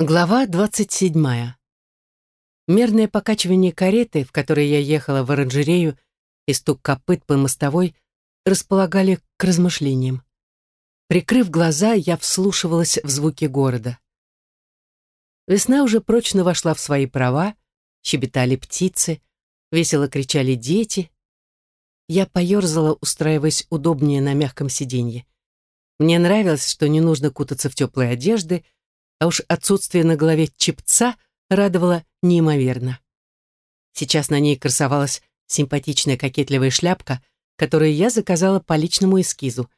Глава двадцать седьмая. Мерное покачивание кареты, в которой я ехала в оранжерею, и стук копыт по мостовой располагали к размышлениям. Прикрыв глаза, я вслушивалась в звуки города. Весна уже прочно вошла в свои права, щебетали птицы, весело кричали дети. Я поерзала, устраиваясь удобнее на мягком сиденье. Мне нравилось, что не нужно кутаться в теплые одежды, а уж отсутствие на голове чепца радовало неимоверно. Сейчас на ней красовалась симпатичная кокетливая шляпка, которую я заказала по личному эскизу.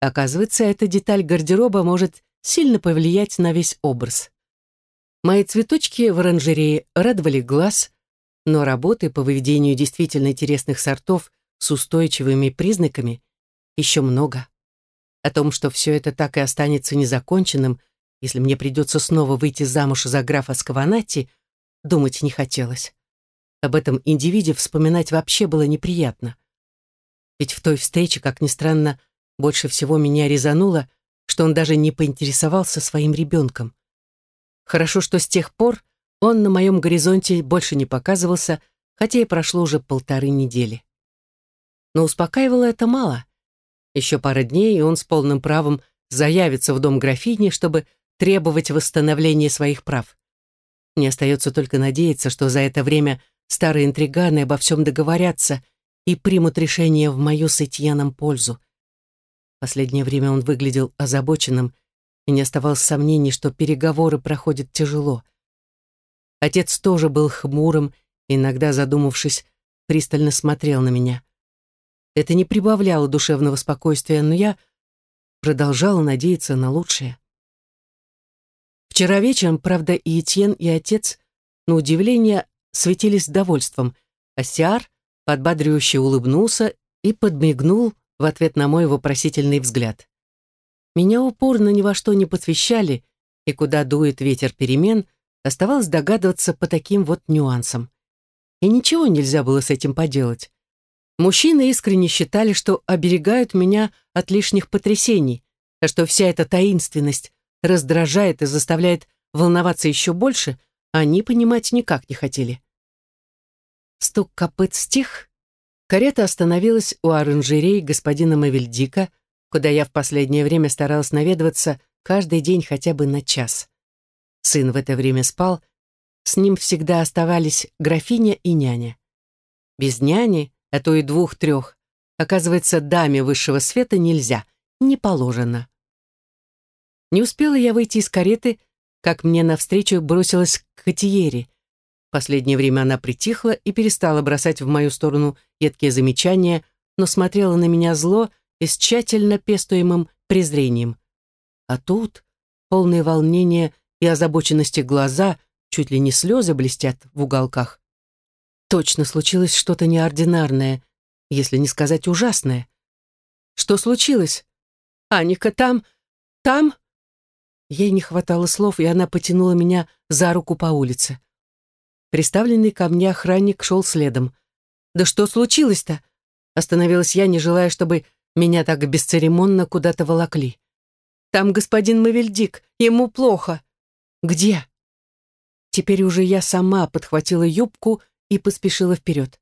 Оказывается, эта деталь гардероба может сильно повлиять на весь образ. Мои цветочки в оранжерее радовали глаз, но работы по выведению действительно интересных сортов с устойчивыми признаками еще много. О том, что все это так и останется незаконченным – если мне придется снова выйти замуж за графа Скаванати, думать не хотелось. Об этом индивиде вспоминать вообще было неприятно. Ведь в той встрече, как ни странно, больше всего меня резануло, что он даже не поинтересовался своим ребенком. Хорошо, что с тех пор он на моем горизонте больше не показывался, хотя и прошло уже полторы недели. Но успокаивало это мало. Еще пара дней, и он с полным правом заявится в дом графини, чтобы требовать восстановления своих прав. Мне остается только надеяться, что за это время старые интриганы обо всем договорятся и примут решение в мою с Этьяном пользу. Последнее время он выглядел озабоченным, и не оставалось сомнений, что переговоры проходят тяжело. Отец тоже был хмурым, иногда задумавшись, пристально смотрел на меня. Это не прибавляло душевного спокойствия, но я продолжала надеяться на лучшее. Вчера вечером, правда, и Этьен, и отец, на удивление, светились довольством, а Сиар подбадривающе улыбнулся и подмигнул в ответ на мой вопросительный взгляд. Меня упорно ни во что не посвящали, и куда дует ветер перемен, оставалось догадываться по таким вот нюансам. И ничего нельзя было с этим поделать. Мужчины искренне считали, что оберегают меня от лишних потрясений, а что вся эта таинственность, раздражает и заставляет волноваться еще больше, они понимать никак не хотели. Стук копыт стих, карета остановилась у оранжерей господина Мавельдика, куда я в последнее время старалась наведываться каждый день хотя бы на час. Сын в это время спал, с ним всегда оставались графиня и няня. Без няни, а то и двух-трех, оказывается, даме высшего света нельзя, не положено. Не успела я выйти из кареты, как мне навстречу бросилась Катиери. Последнее время она притихла и перестала бросать в мою сторону едкие замечания, но смотрела на меня зло и с тщательно пестуемым презрением. А тут, полное волнения и озабоченности глаза, чуть ли не слезы блестят в уголках. Точно случилось что-то неординарное, если не сказать ужасное. Что случилось? Аника там, там? Ей не хватало слов, и она потянула меня за руку по улице. Приставленный ко мне охранник шел следом. «Да что случилось-то?» Остановилась я, не желая, чтобы меня так бесцеремонно куда-то волокли. «Там господин Мавельдик, ему плохо». «Где?» Теперь уже я сама подхватила юбку и поспешила вперед.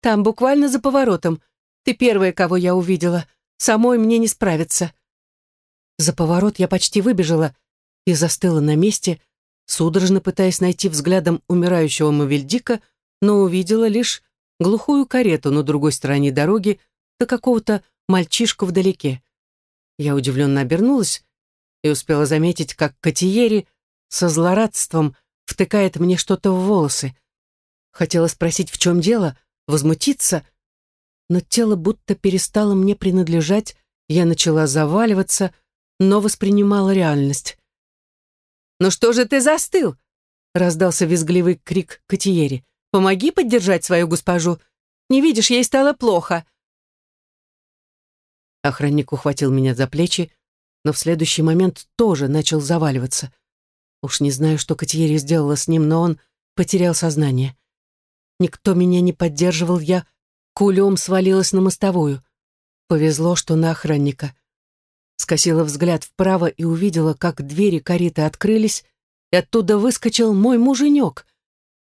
«Там, буквально за поворотом. Ты первая, кого я увидела. Самой мне не справиться». За поворот я почти выбежала, и застыла на месте, судорожно пытаясь найти взглядом умирающего Мавельдика, но увидела лишь глухую карету на другой стороне дороги да какого-то мальчишку вдалеке. Я удивленно обернулась и успела заметить, как Катиери со злорадством втыкает мне что-то в волосы. Хотела спросить, в чем дело, возмутиться, но тело будто перестало мне принадлежать, я начала заваливаться, но воспринимала реальность. «Ну что же ты застыл?» — раздался визгливый крик Катиери. «Помоги поддержать свою госпожу. Не видишь, ей стало плохо». Охранник ухватил меня за плечи, но в следующий момент тоже начал заваливаться. Уж не знаю, что Катиери сделала с ним, но он потерял сознание. Никто меня не поддерживал, я кулем свалилась на мостовую. Повезло, что на охранника. Скосила взгляд вправо и увидела, как двери кареты открылись, и оттуда выскочил мой муженек.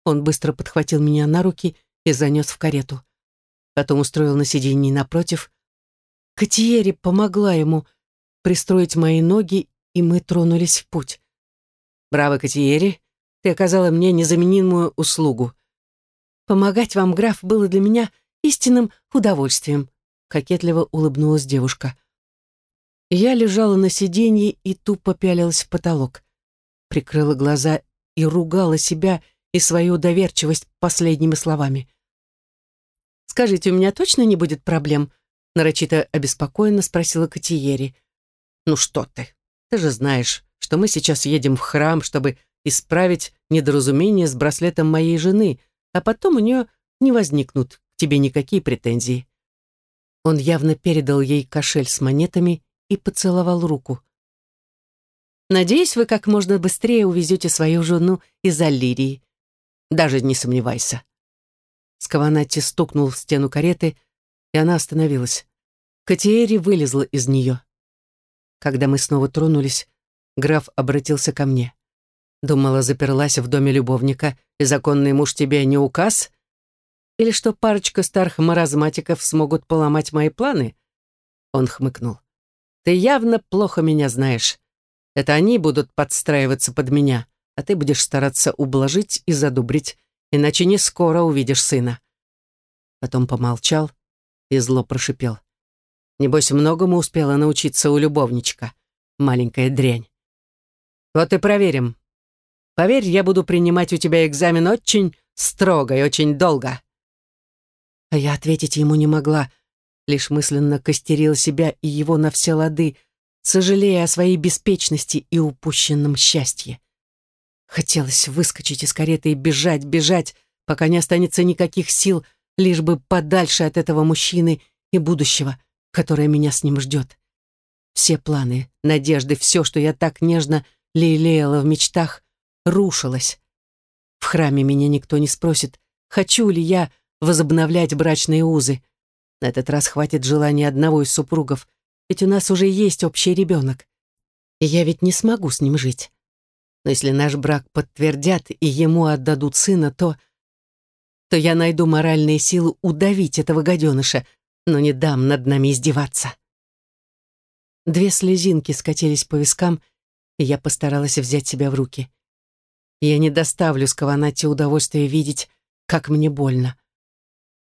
Он быстро подхватил меня на руки и занес в карету. Потом устроил на сиденье напротив. Катиери помогла ему пристроить мои ноги, и мы тронулись в путь. «Браво, Катиери, ты оказала мне незаменимую услугу. Помогать вам, граф, было для меня истинным удовольствием», кокетливо улыбнулась девушка. Я лежала на сиденье и тупо пялилась в потолок. Прикрыла глаза и ругала себя и свою доверчивость последними словами. «Скажите, у меня точно не будет проблем?» нарочито обеспокоенно спросила Катиери. «Ну что ты? Ты же знаешь, что мы сейчас едем в храм, чтобы исправить недоразумение с браслетом моей жены, а потом у нее не возникнут к тебе никакие претензии». Он явно передал ей кошель с монетами и поцеловал руку. «Надеюсь, вы как можно быстрее увезете свою жену из Аллирии. Даже не сомневайся». Скаванатти стукнул в стену кареты, и она остановилась. Катиэри вылезла из нее. Когда мы снова тронулись, граф обратился ко мне. Думала, заперлась в доме любовника, и законный муж тебе не указ? Или что парочка старых маразматиков смогут поломать мои планы? Он хмыкнул. Ты явно плохо меня знаешь. Это они будут подстраиваться под меня, а ты будешь стараться ублажить и задубрить, иначе не скоро увидишь сына. Потом помолчал и зло прошипел. Небось, многому успела научиться у любовничка, маленькая дрянь. Вот и проверим. Поверь, я буду принимать у тебя экзамен очень строго и очень долго. А я ответить ему не могла, лишь мысленно костерила себя и его на все лады, сожалея о своей беспечности и упущенном счастье. Хотелось выскочить из кареты и бежать, бежать, пока не останется никаких сил, лишь бы подальше от этого мужчины и будущего, которое меня с ним ждет. Все планы, надежды, все, что я так нежно лелеяла в мечтах, рушилось. В храме меня никто не спросит, хочу ли я возобновлять брачные узы. На этот раз хватит желания одного из супругов, ведь у нас уже есть общий ребенок. И я ведь не смогу с ним жить. Но если наш брак подтвердят и ему отдадут сына, то... то я найду моральные силы удавить этого гаденыша, но не дам над нами издеваться. Две слезинки скатились по вискам, и я постаралась взять себя в руки. Я не доставлю Скованате удовольствия видеть, как мне больно.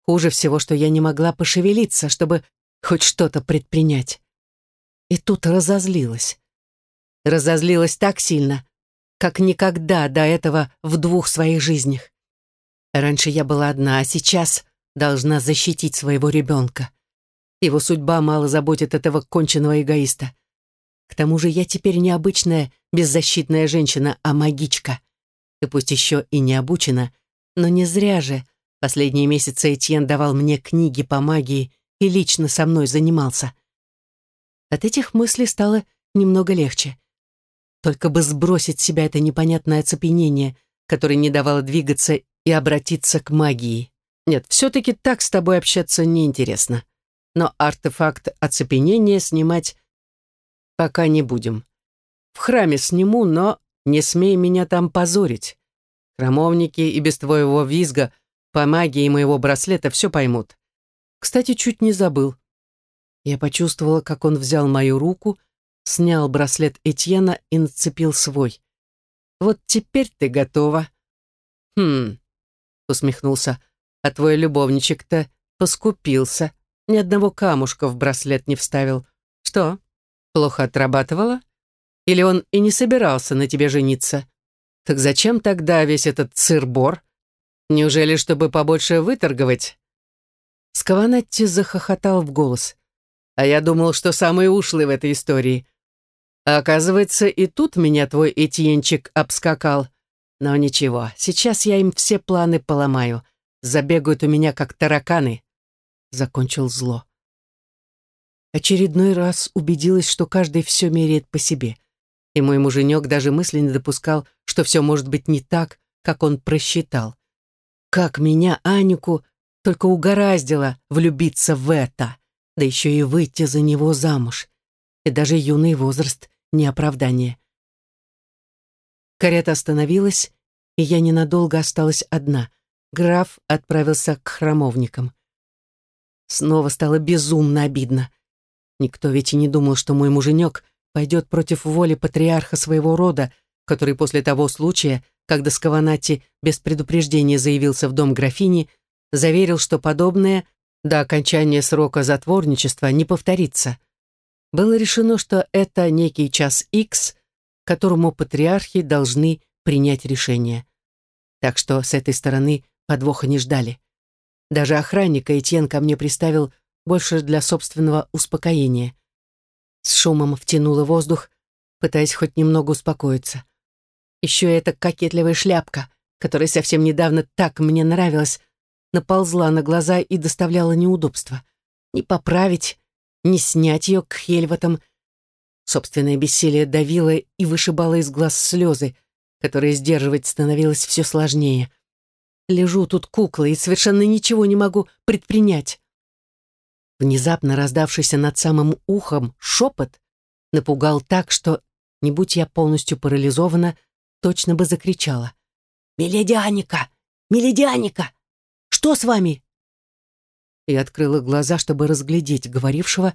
Хуже всего, что я не могла пошевелиться, чтобы хоть что-то предпринять. И тут разозлилась. Разозлилась так сильно, как никогда до этого в двух своих жизнях. Раньше я была одна, а сейчас должна защитить своего ребенка. Его судьба мало заботит этого конченного эгоиста. К тому же я теперь не обычная беззащитная женщина, а магичка. И пусть еще и не обучена, но не зря же Последние месяцы Этьен давал мне книги по магии и лично со мной занимался. От этих мыслей стало немного легче. Только бы сбросить с себя это непонятное оцепенение, которое не давало двигаться и обратиться к магии. Нет, все-таки так с тобой общаться неинтересно. Но артефакт оцепенения снимать пока не будем. В храме сниму, но не смей меня там позорить. Храмовники и без твоего визга — по магии моего браслета все поймут. Кстати, чуть не забыл. Я почувствовала, как он взял мою руку, снял браслет Этьена и нацепил свой. «Вот теперь ты готова». «Хм», — усмехнулся, «а твой любовничек-то поскупился, ни одного камушка в браслет не вставил. Что, плохо отрабатывала? Или он и не собирался на тебе жениться? Так зачем тогда весь этот цирбор?» Неужели, чтобы побольше выторговать?» Скаванетти захохотал в голос. «А я думал, что самый ушлый в этой истории. А оказывается, и тут меня твой Этьенчик обскакал. Но ничего, сейчас я им все планы поломаю. Забегают у меня, как тараканы». Закончил зло. Очередной раз убедилась, что каждый все меряет по себе. И мой муженек даже мысли не допускал, что все может быть не так, как он просчитал. Как меня, Анику, только угораздило влюбиться в это, да еще и выйти за него замуж. И даже юный возраст не оправдание. Карета остановилась, и я ненадолго осталась одна. Граф отправился к храмовникам. Снова стало безумно обидно. Никто ведь и не думал, что мой муженек пойдет против воли патриарха своего рода, который после того случая, когда Скаванати без предупреждения заявился в дом графини, заверил, что подобное до окончания срока затворничества не повторится. Было решено, что это некий час X, которому патриархи должны принять решение. Так что с этой стороны подвоха не ждали. Даже охранника Этьен ко мне приставил больше для собственного успокоения. С шумом втянула воздух, пытаясь хоть немного успокоиться. Еще эта кокетливая шляпка, которая совсем недавно так мне нравилась, наползла на глаза и доставляла неудобства. Не поправить, не снять ее к хельватам. Собственное бессилие давило и вышибало из глаз слезы, которые сдерживать становилось все сложнее. Лежу тут куклой и совершенно ничего не могу предпринять. Внезапно раздавшийся над самым ухом шепот напугал так, что, не будь я полностью парализована, точно бы закричала. «Миледи Аника! Миледи Аника! Что с вами?» И открыла глаза, чтобы разглядеть говорившего,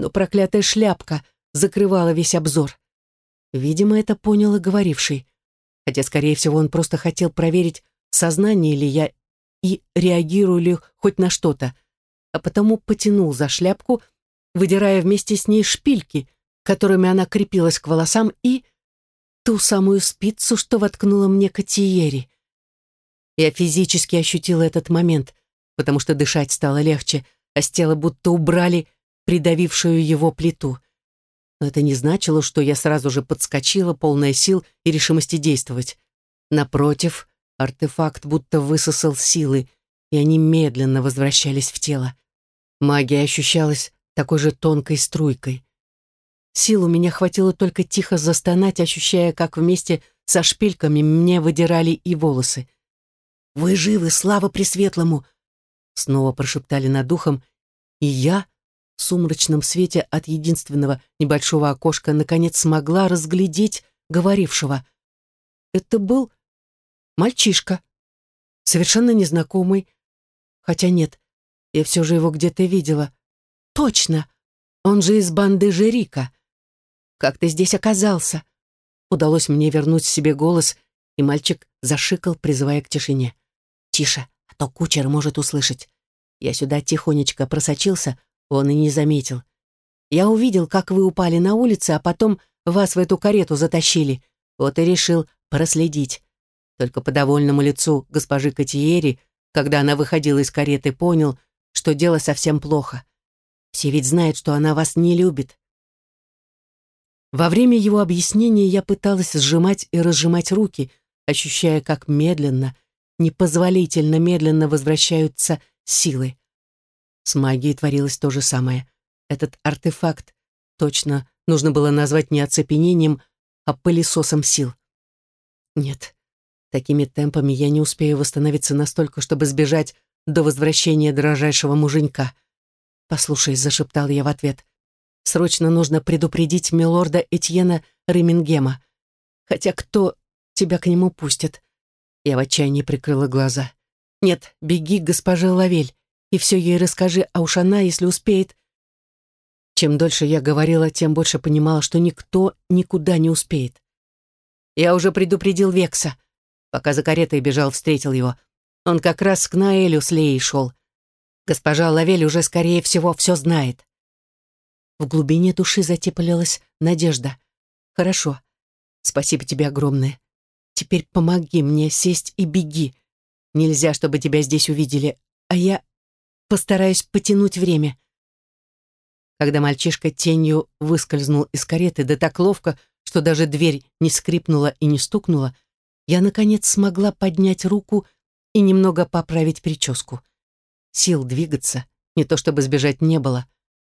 но проклятая шляпка закрывала весь обзор. Видимо, это понял и говоривший. Хотя, скорее всего, он просто хотел проверить, сознание ли я и реагирую ли хоть на что-то, а потому потянул за шляпку, выдирая вместе с ней шпильки, которыми она крепилась к волосам, и ту самую спицу, что воткнула мне Катиери. Я физически ощутила этот момент, потому что дышать стало легче, а с тела будто убрали придавившую его плиту. Но это не значило, что я сразу же подскочила, полная сил и решимости действовать. Напротив, Артефакт будто высосал силы, и они медленно возвращались в тело. Магия ощущалась такой же тонкой струйкой. Сил у меня хватило только тихо застонать, ощущая, как вместе со шпильками мне выдирали и волосы. «Вы живы, слава Пресветлому!» Снова прошептали над ухом, и я, в сумрачном свете от единственного небольшого окошка, наконец смогла разглядеть говорившего. Это был Мальчишка. Совершенно незнакомый. Хотя нет, я все же его где-то видела. Точно! Он же из банды Жерика. Как ты здесь оказался? Удалось мне вернуть себе голос, и мальчик зашикал, призывая к тишине. Тише, а то кучер может услышать. Я сюда тихонечко просочился, он и не заметил. Я увидел, как вы упали на улице, а потом вас в эту карету затащили. Вот и решил проследить. Только по довольному лицу госпожи Катиери, когда она выходила из кареты, понял, что дело совсем плохо. Все ведь знают, что она вас не любит. Во время его объяснения я пыталась сжимать и разжимать руки, ощущая, как медленно, непозволительно медленно возвращаются силы. С магией творилось то же самое. Этот артефакт точно нужно было назвать не оцепенением, а пылесосом сил. Нет, Такими темпами я не успею восстановиться настолько, чтобы сбежать до возвращения дрожайшего муженька. «Послушай», — зашептал я в ответ, «срочно нужно предупредить милорда Этьена Ремингема. Хотя кто тебя к нему пустит?» Я в отчаянии прикрыла глаза. «Нет, беги к госпоже Лавель и все ей расскажи, а уж она, если успеет...» Чем дольше я говорила, тем больше понимала, что никто никуда не успеет. «Я уже предупредил Векса», Пока за каретой бежал, встретил его. Он как раз к Наэлю с Леей шел. Госпожа Лавель уже, скорее всего, все знает. В глубине души затеплилась надежда. «Хорошо. Спасибо тебе огромное. Теперь помоги мне сесть и беги. Нельзя, чтобы тебя здесь увидели, а я постараюсь потянуть время». Когда мальчишка тенью выскользнул из кареты, да так ловко, что даже дверь не скрипнула и не стукнула, я, наконец, смогла поднять руку и немного поправить прическу. Сил двигаться, не то чтобы сбежать не было,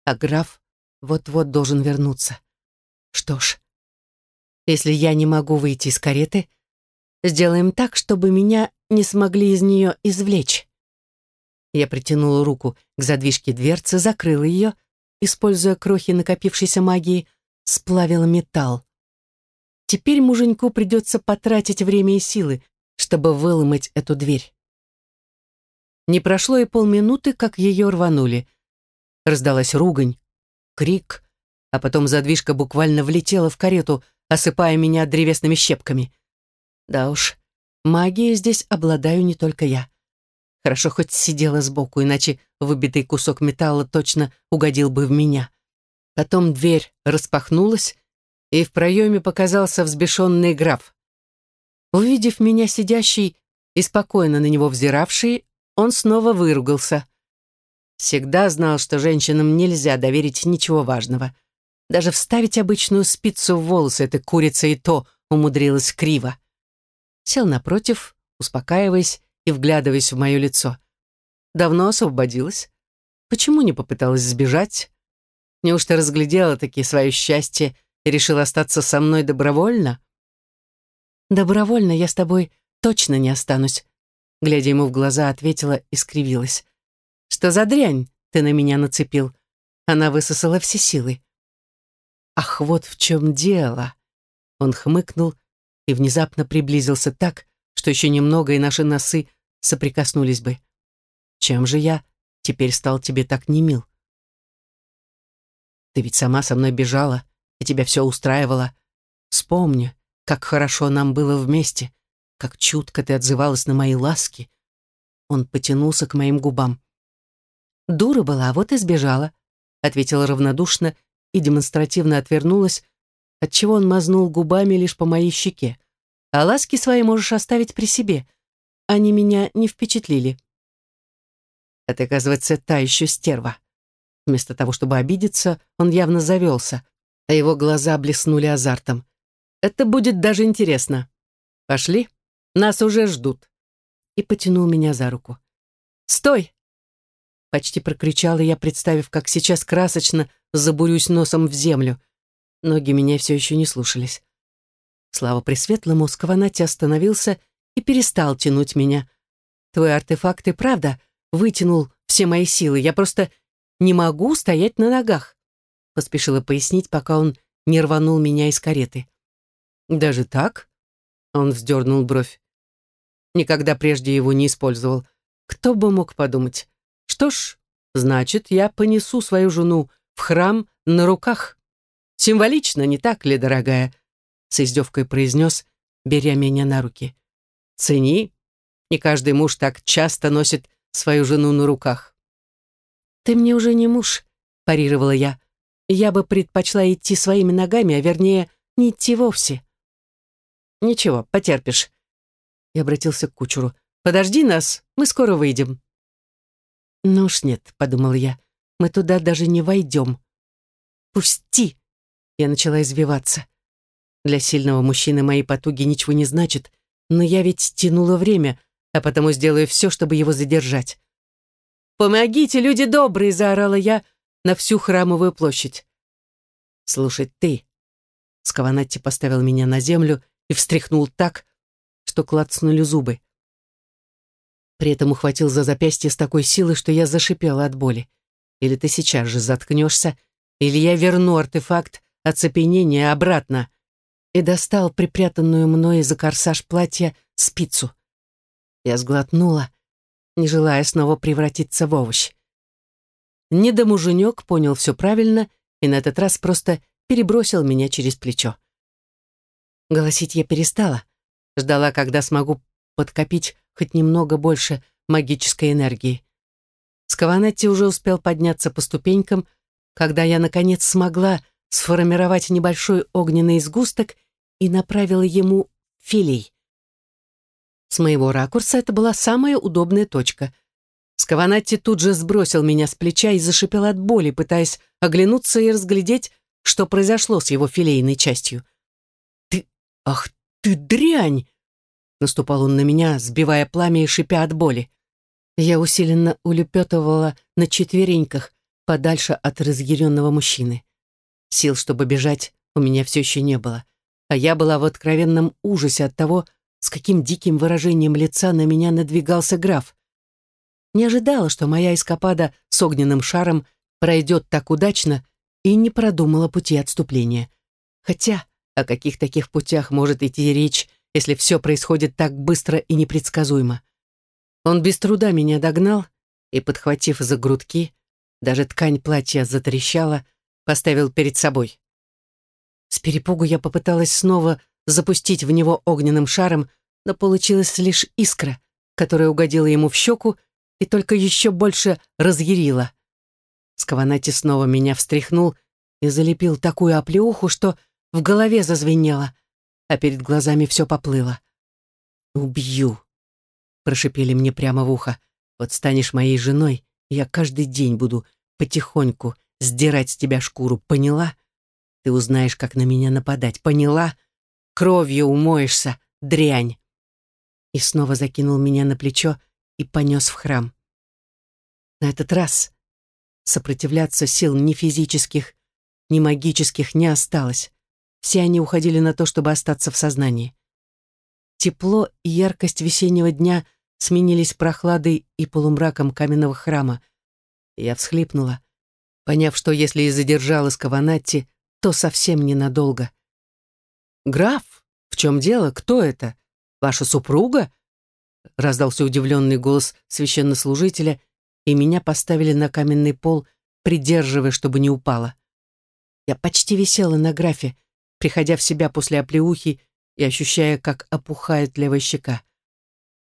а граф вот-вот должен вернуться. Что ж, если я не могу выйти из кареты, сделаем так, чтобы меня не смогли из нее извлечь. Я притянула руку к задвижке дверцы, закрыла ее, используя крохи накопившейся магии, сплавила металл. Теперь муженьку придется потратить время и силы, чтобы выломать эту дверь. Не прошло и полминуты, как ее рванули. Раздалась ругань, крик, а потом задвижка буквально влетела в карету, осыпая меня древесными щепками. Да уж, магией здесь обладаю не только я. Хорошо хоть сидела сбоку, иначе выбитый кусок металла точно угодил бы в меня. Потом дверь распахнулась, и в проеме показался взбешенный граф. Увидев меня сидящий и спокойно на него взиравший, он снова выругался. Всегда знал, что женщинам нельзя доверить ничего важного. Даже вставить обычную спицу в волосы эта курица и то умудрилась криво. Сел напротив, успокаиваясь и вглядываясь в мое лицо. Давно освободилась. Почему не попыталась сбежать? Неужто разглядела таки свое счастье и решила остаться со мной добровольно? Добровольно я с тобой точно не останусь, глядя ему в глаза, ответила и скривилась. Что за дрянь ты на меня нацепил? Она высосала все силы. Ах, вот в чем дело. Он хмыкнул и внезапно приблизился так, что еще немного и наши носы соприкоснулись бы. Чем же я теперь стал тебе так немил? Ты ведь сама со мной бежала, и тебя все устраивало. Вспомни, как хорошо нам было вместе, как чутко ты отзывалась на мои ласки. Он потянулся к моим губам. «Дура была, вот и сбежала», — ответила равнодушно и демонстративно отвернулась, отчего он мазнул губами лишь по моей щеке. «А ласки свои можешь оставить при себе. Они меня не впечатлили». Это, оказывается, та еще стерва. Вместо того, чтобы обидеться, он явно завелся, а его глаза блеснули азартом. «Это будет даже интересно. Пошли, нас уже ждут». И потянул меня за руку. «Стой!» Почти прокричала я, представив, как сейчас красочно забурюсь носом в землю. Ноги меня все еще не слушались. Слава Пресветлому, Скованати остановился и перестал тянуть меня. Твой артефакт и правда вытянул все мои силы. Я просто не могу стоять на ногах», — поспешила пояснить, пока он не рванул меня из кареты. «Даже так?» — он вздернул бровь. Никогда прежде его не использовал. Кто бы мог подумать? Что ж, значит, я понесу свою жену в храм на руках. Символично, не так ли, дорогая?» С издевкой произнес, беря меня на руки. «Цени. Не каждый муж так часто носит свою жену на руках». «Ты мне уже не муж», — парировала я. «Я бы предпочла идти своими ногами, а вернее, не идти вовсе». «Ничего, потерпишь». Я обратился к кучеру. «Подожди нас, мы скоро выйдем». «Ну уж нет», — подумал я, — «мы туда даже не войдем». «Пусти!» — я начала извиваться. Для сильного мужчины мои потуги ничего не значат, но я ведь тянула время, а потому сделаю все, чтобы его задержать. «Помогите, люди добрые!» — заорала я на всю храмовую площадь. «Слушай, ты!» Скаванатти поставил меня на землю и встряхнул так, что клацнули зубы. При этом ухватил за запястье с такой силой, что я зашипела от боли. Или ты сейчас же заткнешься, или я верну артефакт оцепенения обратно. И достал припрятанную мной за корсаж платья спицу. Я сглотнула, не желая снова превратиться в овощ. Недомуженек понял все правильно и на этот раз просто перебросил меня через плечо. Голосить я перестала, ждала, когда смогу подкопить хоть немного больше магической энергии. Скаванетти уже успел подняться по ступенькам, когда я, наконец, смогла сформировать небольшой огненный сгусток и направила ему филей. С моего ракурса это была самая удобная точка. Скаванатти тут же сбросил меня с плеча и зашипел от боли, пытаясь оглянуться и разглядеть, что произошло с его филейной частью. «Ты... Ах ты дрянь!» Наступал он на меня, сбивая пламя и шипя от боли. Я усиленно улепетывала на четвереньках, подальше от разъяренного мужчины. Сил, чтобы бежать, у меня все еще не было, а я была в откровенном ужасе от того, с каким диким выражением лица на меня надвигался граф. Не ожидала, что моя эскапада с огненным шаром пройдет так удачно и не продумала пути отступления. Хотя, О каких таких путях может идти речь, если все происходит так быстро и непредсказуемо? Он без труда меня догнал и, подхватив за грудки, даже ткань платья затрещала, поставил перед собой. С перепугу я попыталась снова запустить в него огненным шаром, но получилась лишь искра, которая угодила ему в щеку и только еще больше разъярила. Скованати снова меня встряхнул и залепил такую оплеуху, что в голове зазвенело, а перед глазами все поплыло. «Убью!» — прошипели мне прямо в ухо. «Вот станешь моей женой, я каждый день буду потихоньку сдирать с тебя шкуру, поняла? Ты узнаешь, как на меня нападать, поняла? Кровью умоешься, дрянь!» И снова закинул меня на плечо и понес в храм. На этот раз сопротивляться сил ни физических, ни магических не осталось. Все они уходили на то, чтобы остаться в сознании. Тепло и яркость весеннего дня сменились прохладой и полумраком каменного храма. Я всхлипнула, поняв, что если и задержала Скаванатти, то совсем ненадолго. «Граф, в чем дело? Кто это? Ваша супруга?» Раздался удивленный голос священнослужителя, и меня поставили на каменный пол, придерживая, чтобы не упала. Я почти висела на графе, приходя в себя после оплеухи и ощущая, как опухает левая щека.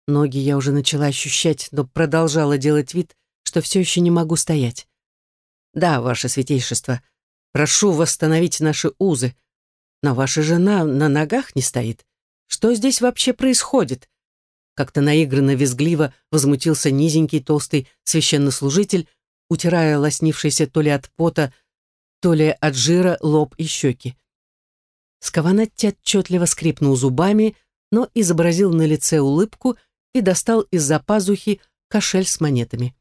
Ноги я уже начала ощущать, но продолжала делать вид, что все еще не могу стоять. «Да, ваше святейшество, прошу восстановить наши узы, но ваша жена на ногах не стоит. Что здесь вообще происходит?» Как-то наигранно визгливо возмутился низенький толстый священнослужитель, утирая лоснившийся то ли от пота, то ли от жира лоб и щеки. Скованатти отчетливо скрипнул зубами, но изобразил на лице улыбку и достал из-за пазухи кошель с монетами.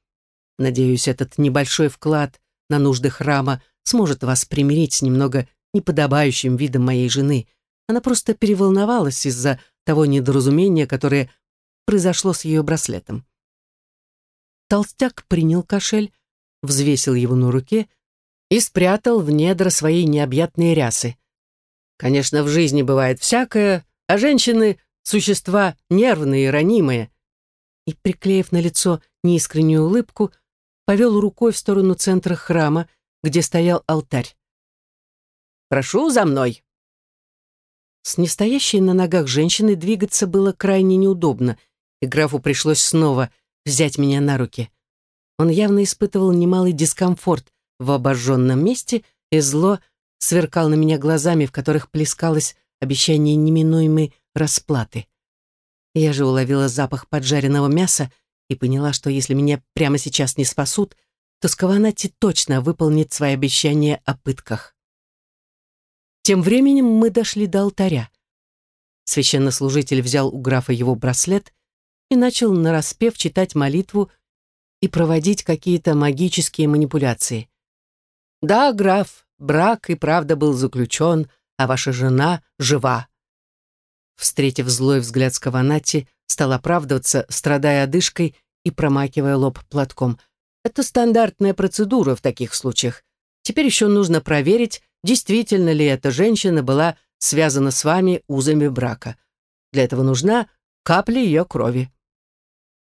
Надеюсь, этот небольшой вклад на нужды храма сможет вас примирить с немного неподобающим видом моей жены. Она просто переволновалась из-за того недоразумения, которое произошло с ее браслетом. Толстяк принял кошель, взвесил его на руке и спрятал в недра своей необъятной рясы. Конечно, в жизни бывает всякое, а женщины — существа нервные и ранимые. И, приклеив на лицо неискреннюю улыбку, повел рукой в сторону центра храма, где стоял алтарь. «Прошу за мной!» С нестоящей на ногах женщиной двигаться было крайне неудобно, и графу пришлось снова взять меня на руки. Он явно испытывал немалый дискомфорт в обожженном месте, и зло сверкал на меня глазами, в которых плескалось обещание неминуемой расплаты. Я же уловила запах поджаренного мяса и поняла, что если меня прямо сейчас не спасут, то Скаванати точно выполнит свои обещания о пытках. Тем временем мы дошли до алтаря. Священнослужитель взял у графа его браслет и начал нараспев читать молитву и проводить какие-то магические манипуляции. «Да, граф, брак и правда был заключен, а ваша жена жива». Встретив злой взгляд Скаванати, стал оправдываться, страдая одышкой и промакивая лоб платком. «Это стандартная процедура в таких случаях. Теперь еще нужно проверить, действительно ли эта женщина была связана с вами узами брака. Для этого нужна капля ее крови».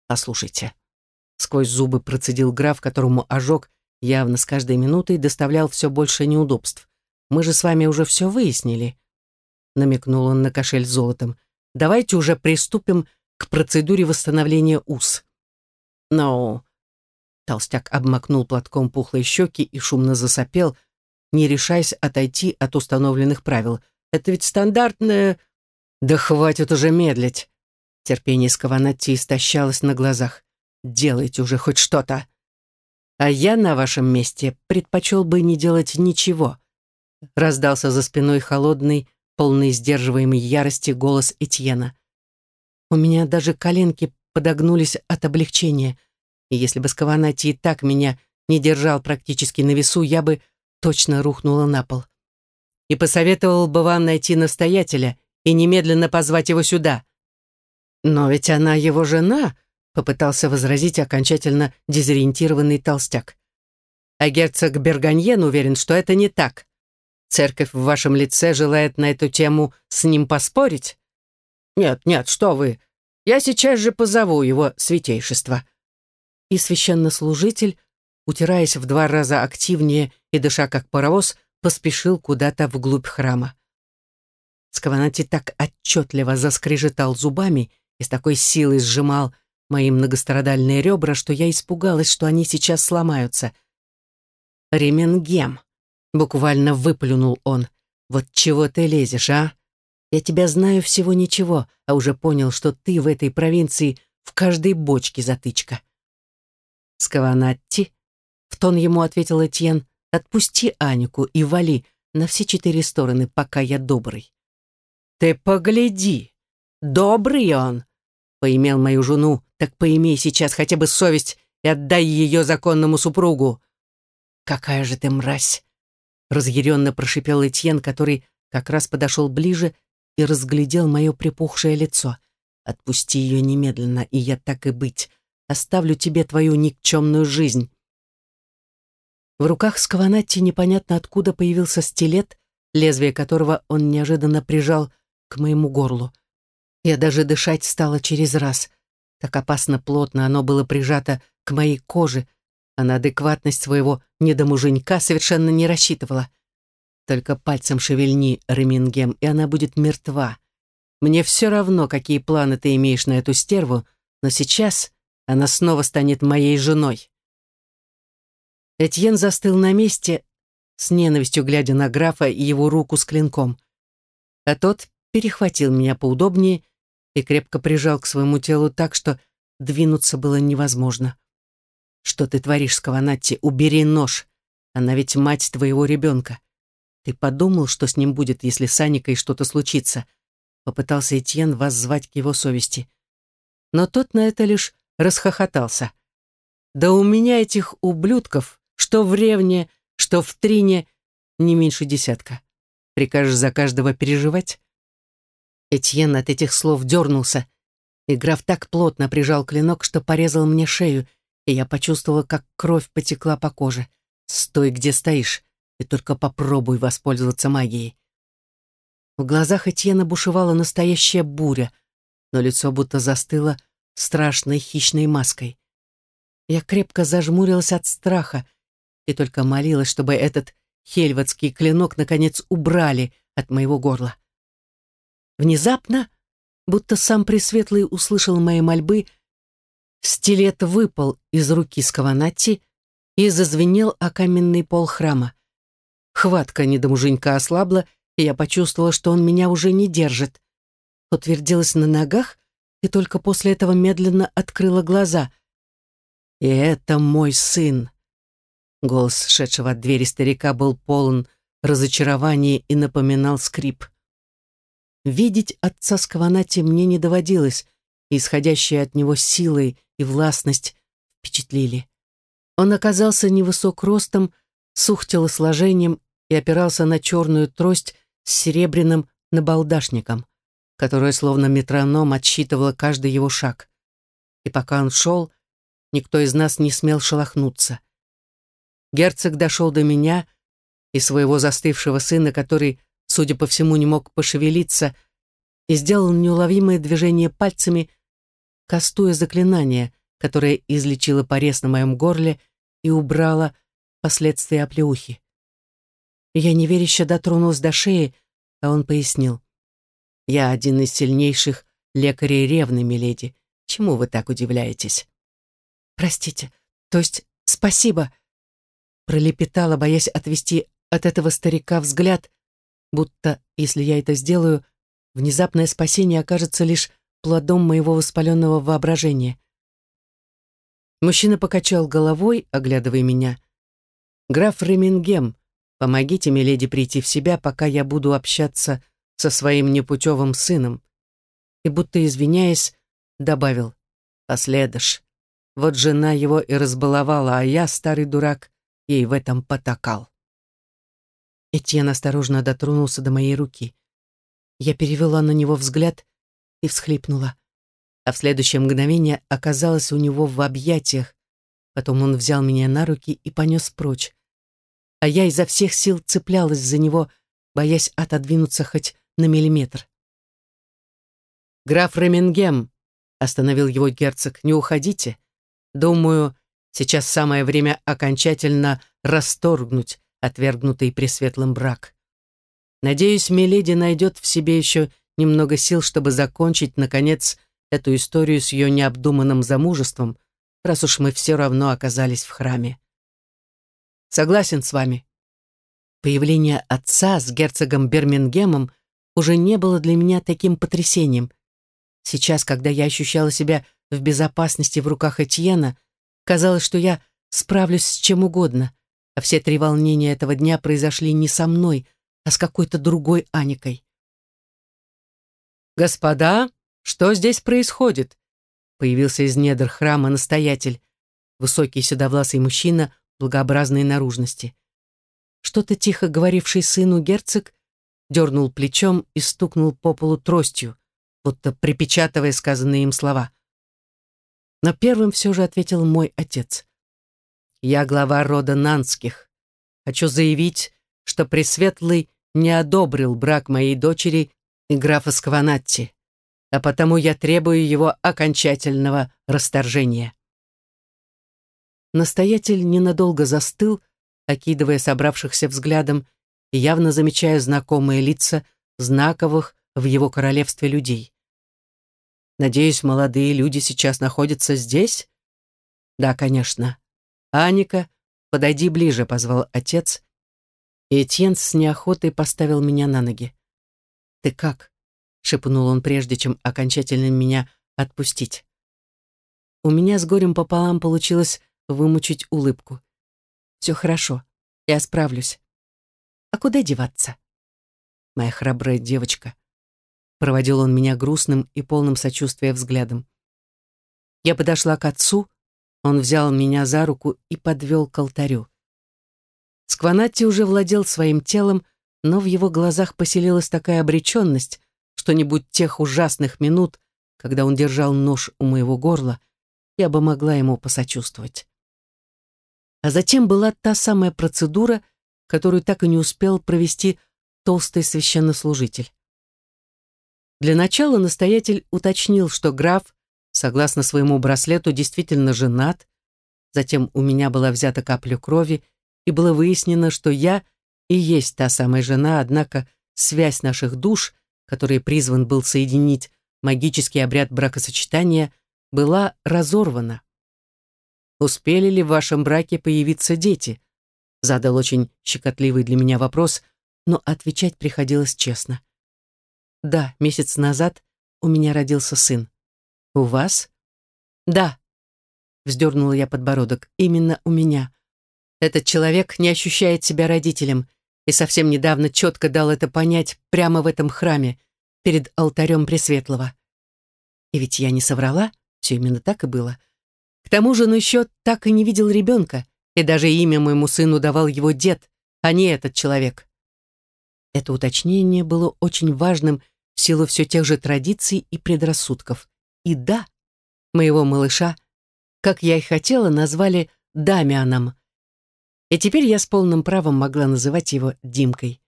«Послушайте», — сквозь зубы процедил граф, которому ожог явно с каждой минутой доставлял все больше неудобств. «Мы же с вами уже все выяснили», — намекнул он на кошель золотом. «Давайте уже приступим к процедуре восстановления уз». «Но...» Толстяк обмакнул платком пухлые щеки и шумно засопел, не решаясь отойти от установленных правил. «Это ведь стандартное...» «Да хватит уже медлить!» Терпение Скованатти истощалось на глазах. «Делайте уже хоть что-то!» А я на вашем месте предпочел бы не делать ничего. Раздался за спиной холодный, полный сдерживаемой ярости голос Этьена. У меня даже коленки подогнулись от облегчения, и если бы Скаванати и так меня не держал практически на весу, я бы точно рухнула на пол. И посоветовал бы вам найти настоятеля и немедленно позвать его сюда. Но ведь она его жена, попытался возразить окончательно дезориентированный толстяк. А герцог Берганьен уверен, что это не так. Церковь в вашем лице желает на эту тему с ним поспорить? Нет, нет, что вы. Я сейчас же позову его святейшество. И священнослужитель, утираясь в два раза активнее и дыша как паровоз, поспешил куда-то вглубь храма. Скаванати так отчетливо заскрежетал зубами и с такой силой сжимал мои многострадальные ребра, что я испугалась, что они сейчас сломаются. «Ременгем!» — буквально выплюнул он. «Вот чего ты лезешь, а? Я тебя знаю всего ничего, а уже понял, что ты в этой провинции в каждой бочке затычка». «Скаванатти?» — в тон ему ответил Этьен. «Отпусти Анику и вали на все четыре стороны, пока я добрый». «Ты погляди! Добрый он!» Поимел мою жену, так поимей сейчас хотя бы совесть и отдай ее законному супругу. Какая же ты мразь! Разъяренно прошипел Этьен, который как раз подошел ближе и разглядел мое припухшее лицо. Отпусти ее немедленно, и я так и быть. Оставлю тебе твою никчемную жизнь. В руках Скаванатти непонятно откуда появился стилет, лезвие которого он неожиданно прижал к моему горлу. Я даже дышать стала через раз. Так опасно плотно оно было прижато к моей коже, а на адекватность своего недомуженька совершенно не рассчитывала. Только пальцем шевельни, Ремингем, и она будет мертва. Мне все равно, какие планы ты имеешь на эту стерву, но сейчас она снова станет моей женой. Этьен застыл на месте, с ненавистью глядя на графа и его руку с клинком. А тот перехватил меня поудобнее и крепко прижал к своему телу так, что двинуться было невозможно. «Что ты творишь, Скаванатти? Убери нож! Она ведь мать твоего ребенка. Ты подумал, что с ним будет, если с Аникой что-то случится?» Попытался Этьен воззвать к его совести. Но тот на это лишь расхохотался. «Да у меня этих ублюдков, что в ревне, что в трине, не меньше десятка. Прикажешь за каждого переживать?» Этьен от этих слов дернулся, и граф так плотно прижал клинок, что порезал мне шею, и я почувствовала, как кровь потекла по коже. «Стой, где стоишь, и только попробуй воспользоваться магией». В глазах Этьена бушевала настоящая буря, но лицо будто застыло страшной хищной маской. Я крепко зажмурилась от страха и только молилась, чтобы этот хельватский клинок наконец убрали от моего горла. Внезапно, будто сам Пресветлый услышал мои мольбы, стилет выпал из руки Скаванатти и зазвенел о каменный пол храма. Хватка недомуженька ослабла, и я почувствовала, что он меня уже не держит. Утвердилась на ногах и только после этого медленно открыла глаза. «И это мой сын!» Голос шедшего от двери старика был полон разочарования и напоминал скрип. Видеть отца Скаванати мне не доводилось, и исходящие от него силой и властность впечатлили. Он оказался невысок ростом, сух телосложением и опирался на черную трость с серебряным набалдашником, которая словно метроном отсчитывала каждый его шаг. И пока он шел, никто из нас не смел шелохнуться. Герцог дошел до меня и своего застывшего сына, который судя по всему, не мог пошевелиться, и сделал неуловимое движение пальцами, кастуя заклинание, которое излечило порез на моем горле и убрало последствия оплеухи. Я неверяще дотронулась до шеи, а он пояснил. «Я один из сильнейших лекарей ревны, миледи. Чему вы так удивляетесь?» «Простите, то есть спасибо», пролепетала, боясь отвести от этого старика взгляд, будто, если я это сделаю, внезапное спасение окажется лишь плодом моего воспаленного воображения. Мужчина покачал головой, оглядывая меня. «Граф Ремингем, помогите миледи прийти в себя, пока я буду общаться со своим непутевым сыном». И будто извиняясь, добавил «Последыш». Вот жена его и разбаловала, а я, старый дурак, ей в этом потакал. Этьен осторожно дотронулся до моей руки. Я перевела на него взгляд и всхлипнула. А в следующее мгновение оказалась у него в объятиях. Потом он взял меня на руки и понес прочь. А я изо всех сил цеплялась за него, боясь отодвинуться хоть на миллиметр. «Граф Ремингем», — остановил его герцог, — «не уходите. Думаю, сейчас самое время окончательно расторгнуть отвергнутый пресветлым брак. Надеюсь, Миледи найдет в себе еще немного сил, чтобы закончить, наконец, эту историю с ее необдуманным замужеством, раз уж мы все равно оказались в храме. Согласен с вами. Появление отца с герцогом Бермингемом уже не было для меня таким потрясением. Сейчас, когда я ощущала себя в безопасности в руках Этьена, казалось, что я справлюсь с чем угодно, а все три волнения этого дня произошли не со мной, а с какой-то другой Аникой. «Господа, что здесь происходит?» Появился из недр храма настоятель, высокий седовласый мужчина благообразной наружности. Что-то тихо говоривший сыну герцог дернул плечом и стукнул по полу тростью, будто припечатывая сказанные им слова. Но первым все же ответил мой отец. «Я глава рода Нанских. Хочу заявить, что Пресветлый не одобрил брак моей дочери и графа Скванатти, а потому я требую его окончательного расторжения». Настоятель ненадолго застыл, окидывая собравшихся взглядом и явно замечая знакомые лица знаковых в его королевстве людей. Надеюсь, молодые люди сейчас находятся здесь? Да, конечно. Аника, подойди ближе, позвал отец, и Этьен с неохотой поставил меня на ноги. Ты как? шепнул он прежде, чем окончательно меня отпустить. У меня с горем пополам получилось вымучить улыбку. Все хорошо, я справлюсь. А куда деваться? Моя храбрая девочка. Проводил он меня грустным и полным сочувствия взглядом. Я подошла к отцу, он взял меня за руку и подвел к алтарю. Скванатти уже владел своим телом, но в его глазах поселилась такая обреченность, что не будь тех ужасных минут, когда он держал нож у моего горла, я бы могла ему посочувствовать. А затем была та самая процедура, которую так и не успел провести толстый священнослужитель. Для начала настоятель уточнил, что граф, согласно своему браслету, действительно женат, затем у меня была взята капля крови, и было выяснено, что я и есть та самая жена, однако связь наших душ, который призван был соединить магический обряд бракосочетания, была разорвана. «Успели ли в вашем браке появиться дети?» Задал очень щекотливый для меня вопрос, но отвечать приходилось честно. Да, месяц назад у меня родился сын. У вас? Да. Вздернула я подбородок. Именно у меня. Этот человек не ощущает себя родителем и совсем недавно четко дал это понять прямо в этом храме, перед алтарем Пресветлого. И ведь я не соврала, все именно так и было. К тому же он еще так и не видел ребенка, и даже имя моему сыну давал его дед, а не этот человек. Это уточнение было очень важным в силу все тех же традиций и предрассудков. И да, моего малыша, как я и хотела, назвали Дамианом. И теперь я с полным правом могла называть его Димкой.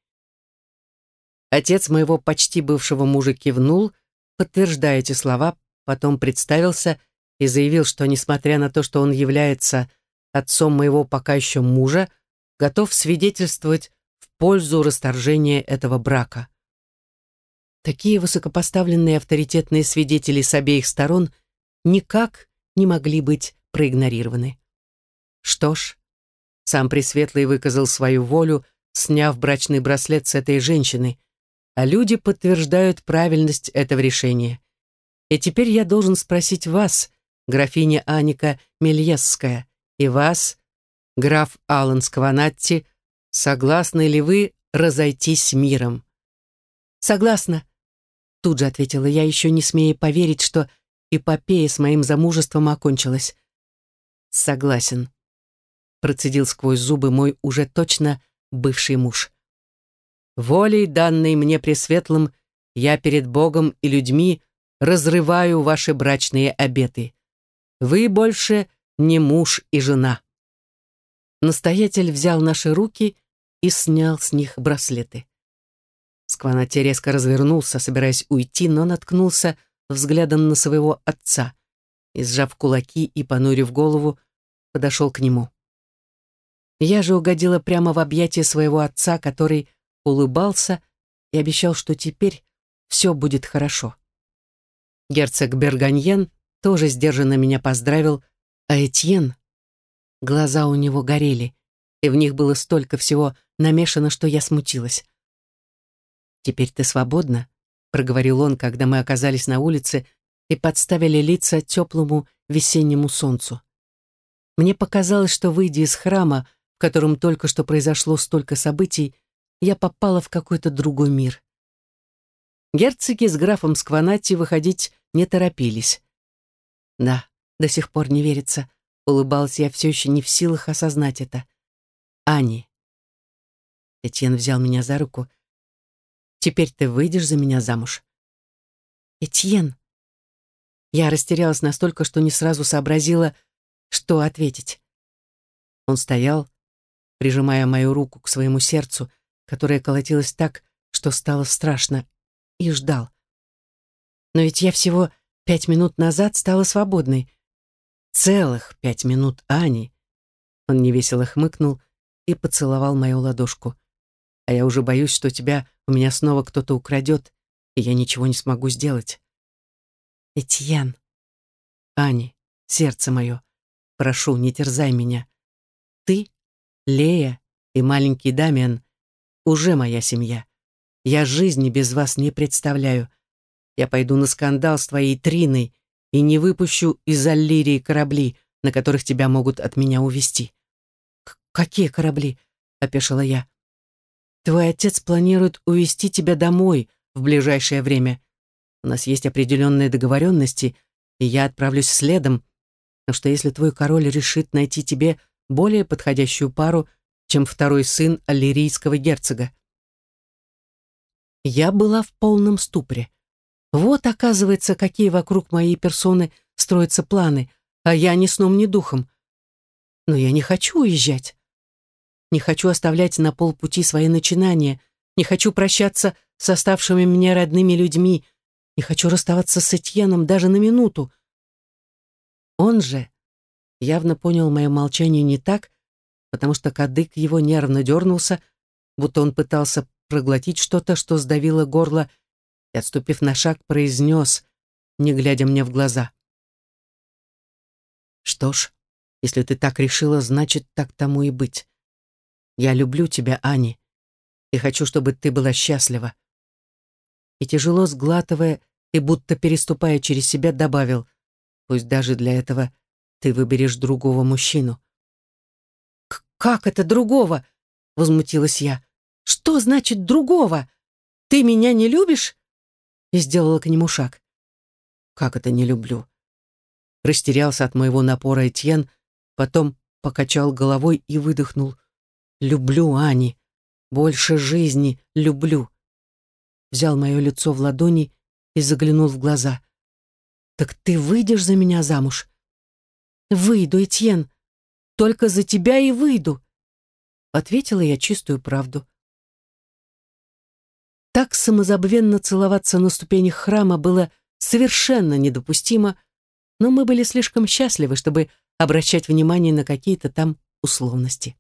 Отец моего почти бывшего мужа кивнул, подтверждая эти слова, потом представился и заявил, что, несмотря на то, что он является отцом моего пока еще мужа, готов свидетельствовать в пользу расторжения этого брака. Такие высокопоставленные авторитетные свидетели с обеих сторон никак не могли быть проигнорированы. Что ж, сам Пресветлый выказал свою волю, сняв брачный браслет с этой женщины, а люди подтверждают правильность этого решения. И теперь я должен спросить вас, графиня Аника Мельесская, и вас, граф Аллан Скванатти, согласны ли вы разойтись миром? Согласна, Тут же ответила я, еще не смея поверить, что эпопея с моим замужеством окончилась. Согласен. Процедил сквозь зубы мой уже точно бывший муж. Волей, данной мне пресветлым, я перед Богом и людьми разрываю ваши брачные обеты. Вы больше не муж и жена. Настоятель взял наши руки и снял с них браслеты. Скванати резко развернулся, собираясь уйти, но наткнулся взглядом на своего отца и, сжав кулаки и понурив голову, подошел к нему. Я же угодила прямо в объятия своего отца, который улыбался и обещал, что теперь все будет хорошо. Герцог Берганьен тоже сдержанно меня поздравил, а Этьен... Глаза у него горели, и в них было столько всего намешано, что я смутилась. «Теперь ты свободна», — проговорил он, когда мы оказались на улице и подставили лица теплому весеннему солнцу. Мне показалось, что, выйдя из храма, в котором только что произошло столько событий, я попала в какой-то другой мир. Герцоги с графом Скванати выходить не торопились. Да, до сих пор не верится. Улыбалась я все еще не в силах осознать это. Ани. Этьен взял меня за руку. Теперь ты выйдешь за меня замуж. Этьен. Я растерялась настолько, что не сразу сообразила, что ответить. Он стоял, прижимая мою руку к своему сердцу, которое колотилось так, что стало страшно, и ждал. Но ведь я всего пять минут назад стала свободной. Целых пять минут, Ани. Он невесело хмыкнул и поцеловал мою ладошку. А я уже боюсь, что тебя у меня снова кто-то украдет, и я ничего не смогу сделать. Этьен. Ани, сердце мое, прошу, не терзай меня. Ты, Лея и маленький Дамиан уже моя семья. Я жизни без вас не представляю. Я пойду на скандал с твоей Триной и не выпущу из Аллирии корабли, на которых тебя могут от меня увезти. «Какие корабли?» — опешила я. «Твой отец планирует увезти тебя домой в ближайшее время. У нас есть определенные договоренности, и я отправлюсь следом. Но что если твой король решит найти тебе более подходящую пару, чем второй сын аллирийского герцога?» Я была в полном ступоре. Вот, оказывается, какие вокруг моей персоны строятся планы, а я ни сном, ни духом. Но я не хочу уезжать. Не хочу оставлять на полпути свои начинания, не хочу прощаться с оставшими мне родными людьми, не хочу расставаться с Этьеном даже на минуту. Он же явно понял мое молчание не так, потому что кадык его нервно дернулся, будто он пытался проглотить что-то, что сдавило горло и, отступив на шаг, произнес, не глядя мне в глаза. «Что ж, если ты так решила, значит, так тому и быть. Я люблю тебя, Ани, и хочу, чтобы ты была счастлива». И тяжело сглатывая и будто переступая через себя, добавил, «Пусть даже для этого ты выберешь другого мужчину». «Как это другого?» — возмутилась я. «Что значит другого? Ты меня не любишь?» и сделала к нему шаг. «Как это не люблю?» Растерялся от моего напора Этьен, потом покачал головой и выдохнул. «Люблю, Ани. Больше жизни люблю». Взял мое лицо в ладони и заглянул в глаза. «Так ты выйдешь за меня замуж?» «Выйду, Этьен. Только за тебя и выйду», — ответила я чистую правду. Так самозабвенно целоваться на ступенях храма было совершенно недопустимо, но мы были слишком счастливы, чтобы обращать внимание на какие-то там условности.